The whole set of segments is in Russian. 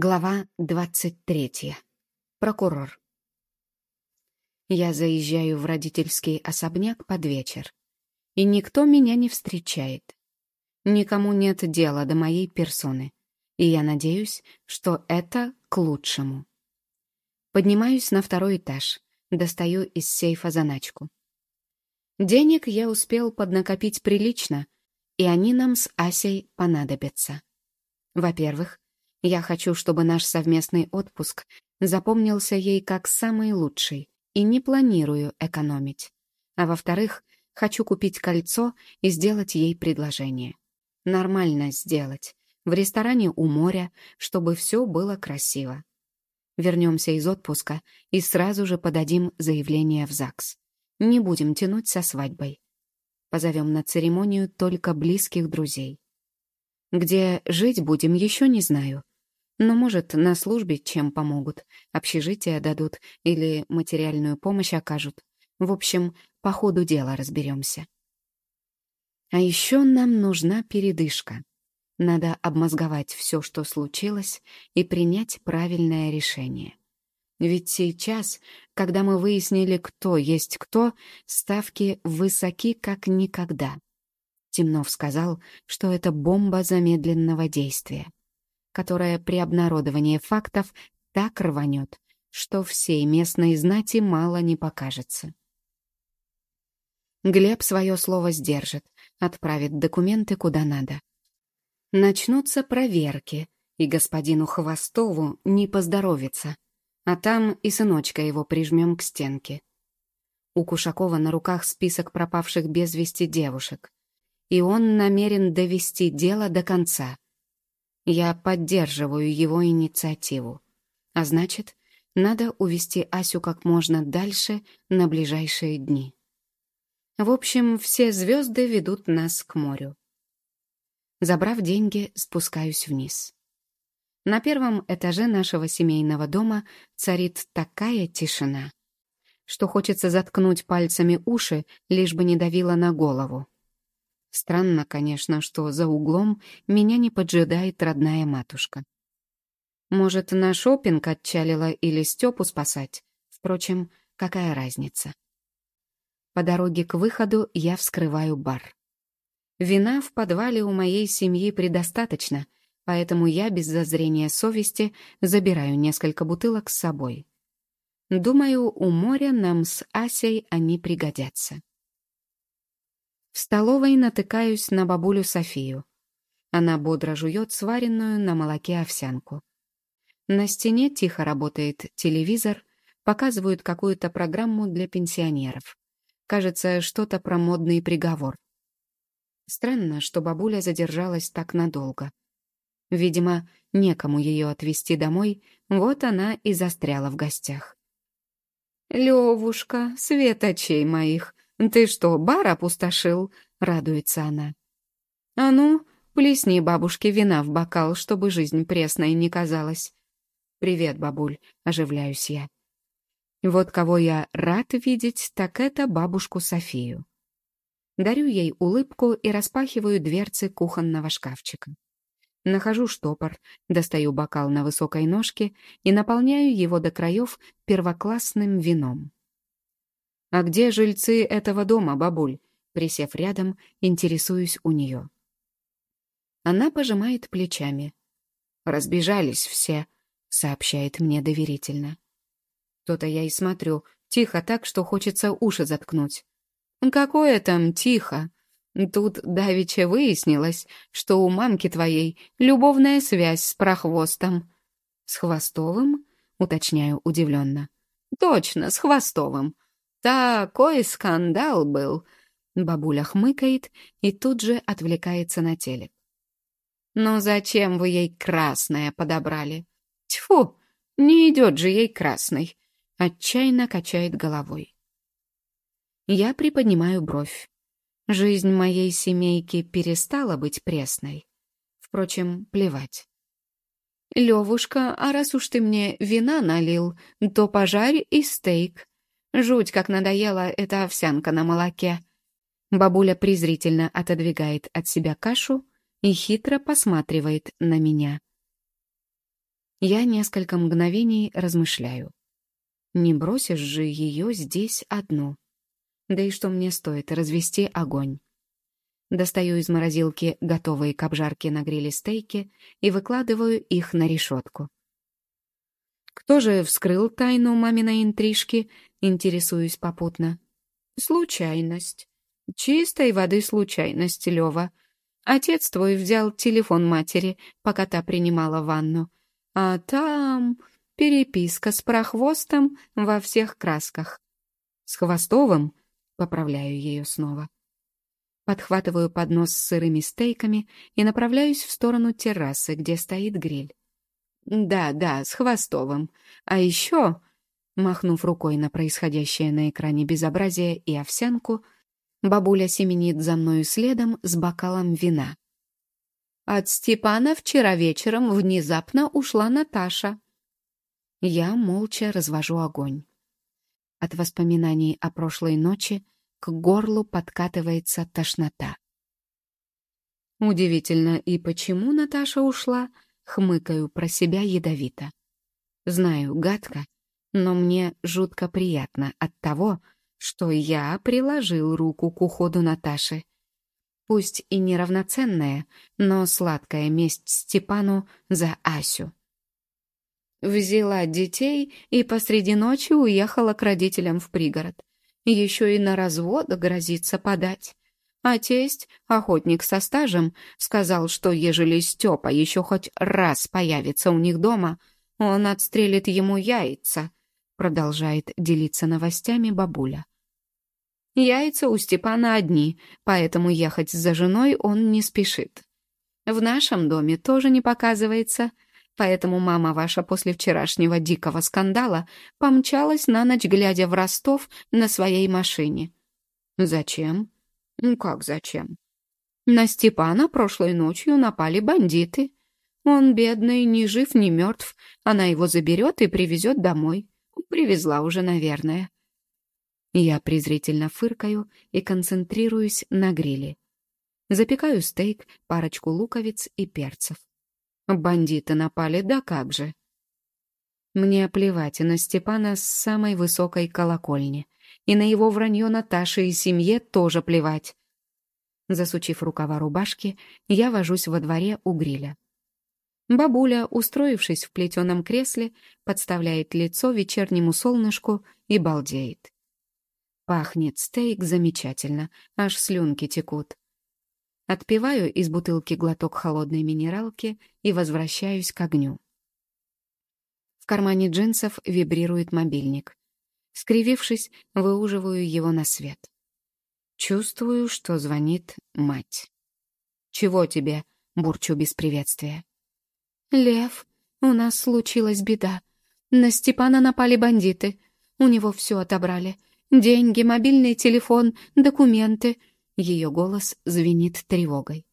Глава 23. Прокурор. Я заезжаю в родительский особняк под вечер, и никто меня не встречает. Никому нет дела до моей персоны, и я надеюсь, что это к лучшему. Поднимаюсь на второй этаж, достаю из сейфа заначку. Денег я успел поднакопить прилично, и они нам с Асей понадобятся. Во-первых, я хочу, чтобы наш совместный отпуск запомнился ей как самый лучший, и не планирую экономить. А во-вторых, хочу купить кольцо и сделать ей предложение. Нормально сделать. В ресторане у моря, чтобы все было красиво. Вернемся из отпуска и сразу же подадим заявление в ЗАГС. Не будем тянуть со свадьбой. Позовем на церемонию только близких друзей. Где жить будем, еще не знаю. Но, может, на службе чем помогут, общежитие дадут или материальную помощь окажут. В общем, по ходу дела разберемся. А еще нам нужна передышка. Надо обмозговать все, что случилось, и принять правильное решение. Ведь сейчас, когда мы выяснили, кто есть кто, ставки высоки как никогда. Темнов сказал, что это бомба замедленного действия которая при обнародовании фактов так рванет, что всей местной знати мало не покажется. Глеб свое слово сдержит, отправит документы куда надо. Начнутся проверки, и господину Хвостову не поздоровится, а там и сыночка его прижмем к стенке. У Кушакова на руках список пропавших без вести девушек, и он намерен довести дело до конца — я поддерживаю его инициативу. А значит, надо увести Асю как можно дальше на ближайшие дни. В общем, все звезды ведут нас к морю. Забрав деньги, спускаюсь вниз. На первом этаже нашего семейного дома царит такая тишина, что хочется заткнуть пальцами уши, лишь бы не давило на голову. Странно, конечно, что за углом меня не поджидает родная матушка. Может, на шопинг отчалила или Степу спасать? Впрочем, какая разница? По дороге к выходу я вскрываю бар. Вина в подвале у моей семьи предостаточно, поэтому я без зазрения совести забираю несколько бутылок с собой. Думаю, у моря нам с Асей они пригодятся. В столовой натыкаюсь на бабулю Софию. Она бодро жует сваренную на молоке овсянку. На стене тихо работает телевизор, показывают какую-то программу для пенсионеров. Кажется, что-то про модный приговор. Странно, что бабуля задержалась так надолго. Видимо, некому ее отвезти домой, вот она и застряла в гостях. «Левушка, светочей моих, «Ты что, бар опустошил?» — радуется она. «А ну, плесни бабушке вина в бокал, чтобы жизнь пресной не казалась». «Привет, бабуль», — оживляюсь я. Вот кого я рад видеть, так это бабушку Софию. Дарю ей улыбку и распахиваю дверцы кухонного шкафчика. Нахожу штопор, достаю бокал на высокой ножке и наполняю его до краев первоклассным вином. «А где жильцы этого дома, бабуль?» Присев рядом, интересуюсь у нее. Она пожимает плечами. «Разбежались все», — сообщает мне доверительно. То-то я и смотрю, тихо так, что хочется уши заткнуть. «Какое там тихо?» Тут давеча выяснилось, что у мамки твоей любовная связь с прохвостом. «С Хвостовым?» — уточняю удивленно. «Точно, с Хвостовым. Такой скандал был!» Бабуля хмыкает и тут же отвлекается на телек. «Но зачем вы ей красное подобрали?» «Тьфу, не идет же ей красный!» Отчаянно качает головой. Я приподнимаю бровь. Жизнь моей семейки перестала быть пресной. Впрочем, плевать. «Левушка, а раз уж ты мне вина налил, то пожарь и стейк. Жуть, как надоела эта овсянка на молоке. Бабуля презрительно отодвигает от себя кашу и хитро посматривает на меня. Я несколько мгновений размышляю. Не бросишь же ее здесь одну. Да и что мне стоит развести огонь? Достаю из морозилки готовые к обжарке на гриле стейки и выкладываю их на решетку. Кто же вскрыл тайну маминой интрижки, интересуюсь попутно. Случайность. Чистой воды случайность, Лева. Отец твой взял телефон матери, пока та принимала ванну. А там переписка с прохвостом во всех красках. С Хвостовым, поправляю ее снова. Подхватываю поднос с сырыми стейками и направляюсь в сторону террасы, где стоит гриль. Да, да, с Хвостовым. А еще, махнув рукой на происходящее на экране безобразие и овсянку, бабуля семенит за мною следом с бокалом вина. От Степана вчера вечером внезапно ушла Наташа. Я молча развожу огонь. От воспоминаний о прошлой ночи к горлу подкатывается тошнота. Удивительно, и почему Наташа ушла, хмыкаю про себя ядовито. Знаю, гадко, но мне жутко приятно от того, что я приложил руку к уходу Наташи. Пусть и неравноценная, но сладкая месть Степану за Асю. Взяла детей и посреди ночи уехала к родителям в пригород. Еще и на развод грозится подать. А тесть, охотник со стажем, сказал, что ежели Степа еще хоть раз появится у них дома, он отстрелит ему яйца, продолжает делиться новостями бабуля. Яйца у Степана одни, поэтому ехать за женой он не спешит. В нашем доме тоже не показывается — Поэтому мама ваша после вчерашнего дикого скандала помчалась на ночь, глядя в Ростов на своей машине. Зачем? Ну как зачем? На Степана прошлой ночью напали бандиты. Он, бедный, ни жив, ни мертв. Она его заберет и привезет домой. Привезла уже, наверное. Я презрительно фыркаю и концентрируюсь на гриле. Запекаю стейк, парочку луковиц и перцев. Бандиты напали, да как же. Мне плевать на Степана с самой высокой колокольни. И на его вранье Наташи и семье тоже плевать. Засучив рукава рубашки, я вожусь во дворе у гриля. Бабуля, устроившись в плетеном кресле, подставляет лицо вечернему солнышку и балдеет. Пахнет стейк замечательно, аж слюнки текут. Отпиваю из бутылки глоток холодной минералки и возвращаюсь к огню. В кармане джинсов вибрирует мобильник. Скривившись, выуживаю его на свет. Чувствую, что звонит мать. «Чего тебе?» — бурчу без приветствия. «Лев, у нас случилась беда. На Степана напали бандиты. У него все отобрали. Деньги, мобильный телефон, документы. Ее голос звенит тревогой.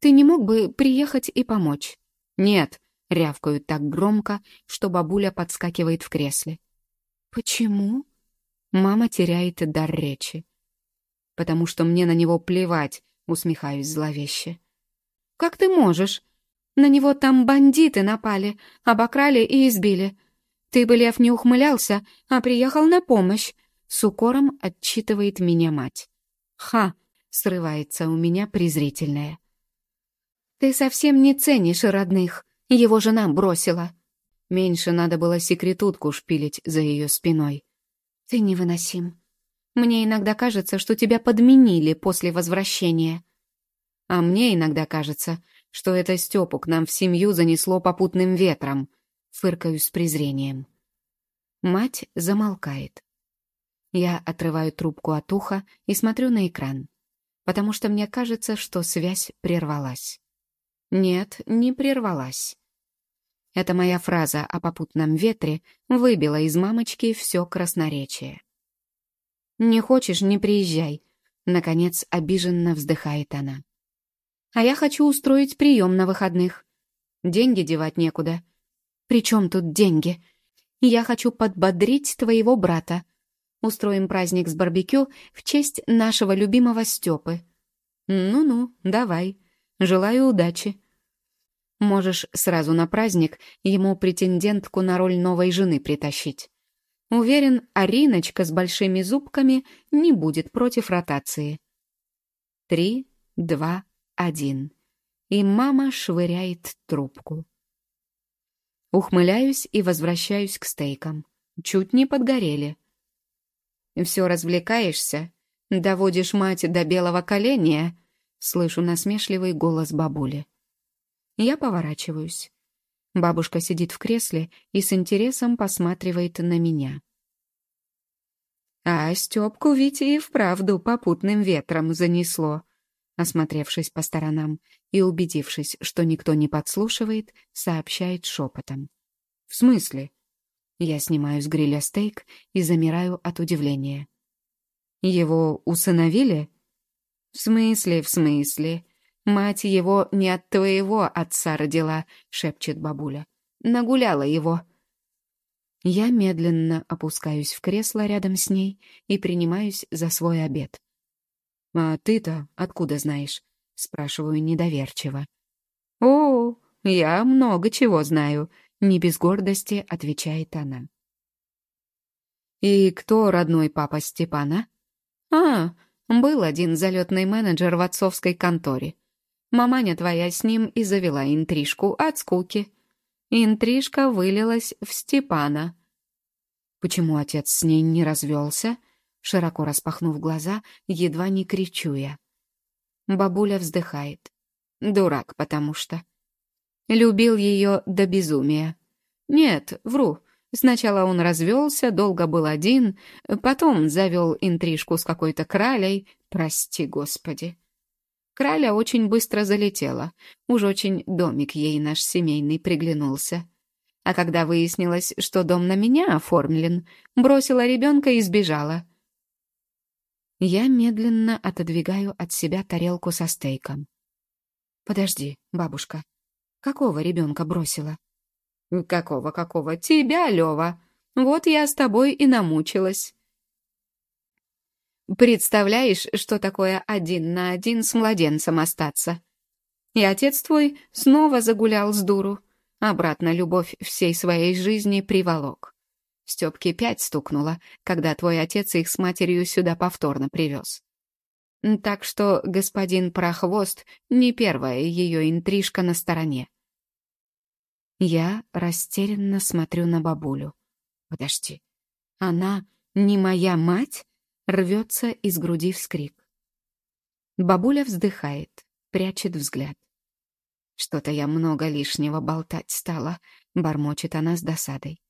«Ты не мог бы приехать и помочь?» «Нет», — рявкают так громко, что бабуля подскакивает в кресле. «Почему?» Мама теряет дар речи. «Потому что мне на него плевать», — усмехаюсь зловеще. «Как ты можешь? На него там бандиты напали, обокрали и избили. Ты бы, Лев, не ухмылялся, а приехал на помощь», — с укором отчитывает меня мать. «Ха!» Срывается у меня презрительное. «Ты совсем не ценишь родных. Его жена бросила». Меньше надо было секретутку шпилить за ее спиной. «Ты невыносим. Мне иногда кажется, что тебя подменили после возвращения. А мне иногда кажется, что это Степу нам в семью занесло попутным ветром», — фыркаю с презрением. Мать замолкает. Я отрываю трубку от уха и смотрю на экран потому что мне кажется, что связь прервалась. Нет, не прервалась. Эта моя фраза о попутном ветре выбила из мамочки все красноречие. «Не хочешь — не приезжай», — наконец обиженно вздыхает она. «А я хочу устроить прием на выходных. Деньги девать некуда. При чем тут деньги? Я хочу подбодрить твоего брата. Устроим праздник с барбекю в честь нашего любимого Степы. Ну-ну, давай. Желаю удачи. Можешь сразу на праздник ему претендентку на роль новой жены притащить. Уверен, Ариночка с большими зубками не будет против ротации. Три, два, один. И мама швыряет трубку. Ухмыляюсь и возвращаюсь к стейкам. Чуть не подгорели. «Все развлекаешься? Доводишь мать до белого коленя?» Слышу насмешливый голос бабули. Я поворачиваюсь. Бабушка сидит в кресле и с интересом посматривает на меня. А Степку ведь и вправду попутным ветром занесло. Осмотревшись по сторонам и убедившись, что никто не подслушивает, сообщает шепотом. «В смысле?» Я снимаю с гриля стейк и замираю от удивления. «Его усыновили?» «В смысле, в смысле? Мать его не от твоего отца родила», — шепчет бабуля. «Нагуляла его». Я медленно опускаюсь в кресло рядом с ней и принимаюсь за свой обед. «А ты-то откуда знаешь?» — спрашиваю недоверчиво. «О, я много чего знаю», — не без гордости отвечает она. «И кто родной папа Степана?» «А, был один залетный менеджер в отцовской конторе. Маманя твоя с ним и завела интрижку от скуки. Интрижка вылилась в Степана». «Почему отец с ней не развелся?» Широко распахнув глаза, едва не кричу я. Бабуля вздыхает. Дурак, потому что. Любил ее до безумия. Нет, вру. Сначала он развелся, долго был один, потом завел интрижку с какой-то кралей. Прости, господи. Краля очень быстро залетела. Уж очень домик ей наш семейный приглянулся. А когда выяснилось, что дом на меня оформлен, бросила ребенка и сбежала. Я медленно отодвигаю от себя тарелку со стейком. «Подожди, бабушка, какого ребенка бросила?» «Какого-какого? Тебя, Лева! Вот я с тобой и намучилась». Представляешь, что такое один на один с младенцем остаться? И отец твой снова загулял с дуру. Обратно любовь всей своей жизни приволок. Степке пять стукнуло, когда твой отец их с матерью сюда повторно привез. Так что господин Прохвост не первая ее интрижка на стороне. Я растерянно смотрю на бабулю. Подожди, она не моя мать? Рвется из груди вскрик. Бабуля вздыхает, прячет взгляд. Что-то я много лишнего болтать стала, бормочет она с досадой.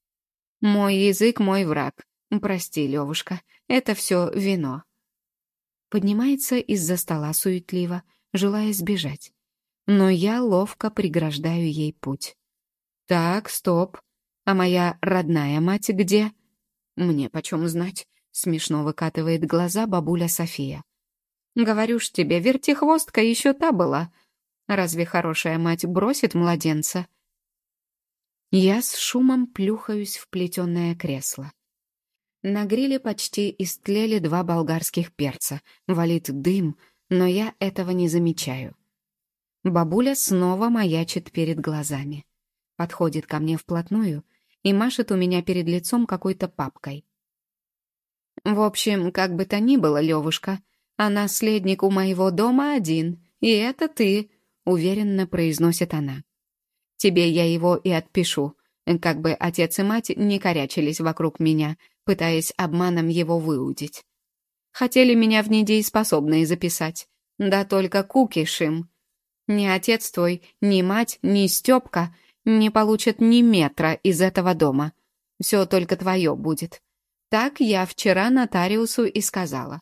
Мой язык — мой враг. Прости, Левушка, это все вино. Поднимается из-за стола суетливо, желая сбежать. Но я ловко преграждаю ей путь. Так, стоп. А моя родная мать где? Мне почем знать? Смешно выкатывает глаза бабуля София. Говорю ж тебе, вертихвостка еще та была. Разве хорошая мать бросит младенца? Я с шумом плюхаюсь в плетеное кресло. На гриле почти истлели два болгарских перца, валит дым, но я этого не замечаю. Бабуля снова маячит перед глазами. Подходит ко мне вплотную и машет у меня перед лицом какой-то папкой. «В общем, как бы то ни было, Левушка, а наследник у моего дома один, и это ты», — уверенно произносит она. Тебе я его и отпишу, как бы отец и мать не корячились вокруг меня, пытаясь обманом его выудить. Хотели меня в недееспособные записать, да только кукишим. Ни отец твой, ни мать, ни Степка не получат ни метра из этого дома. Все только твое будет. Так я вчера нотариусу и сказала.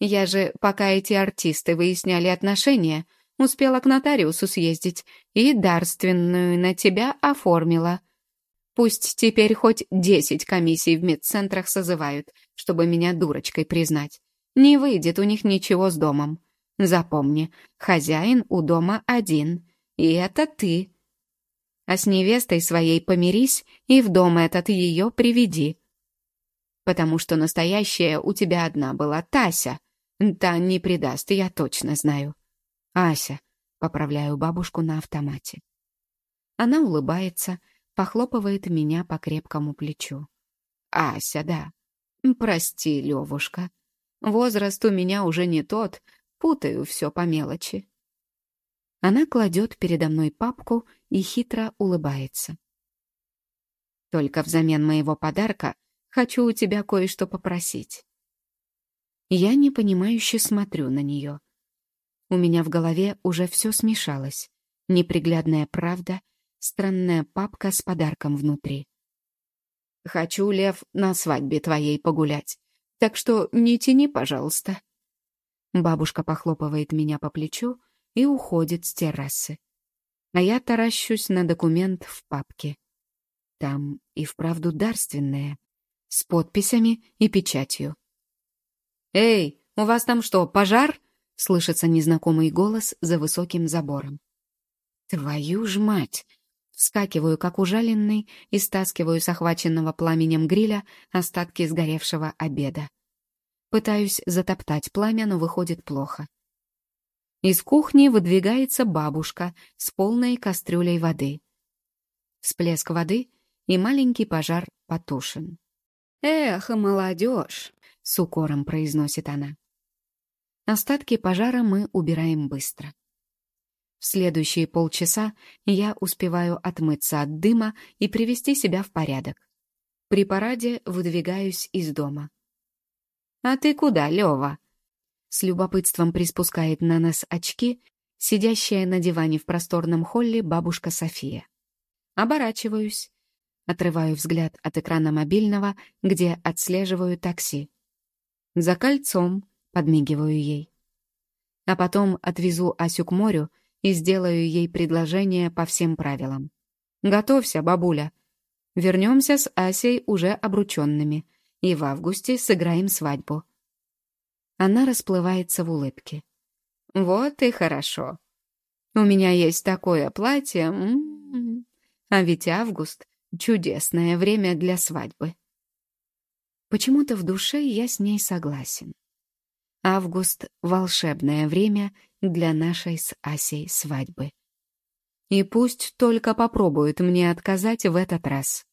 Я же, пока эти артисты выясняли отношения, Успела к нотариусу съездить и дарственную на тебя оформила. Пусть теперь хоть десять комиссий в медцентрах созывают, чтобы меня дурочкой признать. Не выйдет у них ничего с домом. Запомни, хозяин у дома один, и это ты. А с невестой своей помирись и в дом этот ее приведи. Потому что настоящая у тебя одна была Тася. Та не предаст, я точно знаю. «Ася», — поправляю бабушку на автомате. Она улыбается, похлопывает меня по крепкому плечу. «Ася, да. Прости, Левушка. Возраст у меня уже не тот, путаю все по мелочи». Она кладет передо мной папку и хитро улыбается. «Только взамен моего подарка хочу у тебя кое-что попросить». Я непонимающе смотрю на нее. У меня в голове уже все смешалось. Неприглядная правда, странная папка с подарком внутри. «Хочу, Лев, на свадьбе твоей погулять, так что не тяни, пожалуйста». Бабушка похлопывает меня по плечу и уходит с террасы. А я таращусь на документ в папке. Там и вправду дарственное, с подписями и печатью. «Эй, у вас там что, пожар?» — слышится незнакомый голос за высоким забором. «Твою ж мать!» Вскакиваю, как ужаленный, и стаскиваю с охваченного пламенем гриля остатки сгоревшего обеда. Пытаюсь затоптать пламя, но выходит плохо. Из кухни выдвигается бабушка с полной кастрюлей воды. Всплеск воды, и маленький пожар потушен. «Эх, молодежь!» — с укором произносит она. Остатки пожара мы убираем быстро. В следующие полчаса я успеваю отмыться от дыма и привести себя в порядок. При параде выдвигаюсь из дома. «А ты куда, Лёва?» С любопытством приспускает на нас очки, сидящая на диване в просторном холле бабушка София. Оборачиваюсь, отрываю взгляд от экрана мобильного, где отслеживаю такси. «За кольцом», — подмигиваю ей. А потом отвезу Асю к морю и сделаю ей предложение по всем правилам. «Готовься, бабуля. Вернемся с Асей уже обрученными, и в августе сыграем свадьбу». Она расплывается в улыбке. «Вот и хорошо. У меня есть такое платье, м -м -м. а ведь август — чудесное время для свадьбы». Почему-то в душе я с ней согласен. Август — волшебное время для нашей с Асей свадьбы. И пусть только попробует мне отказать в этот раз.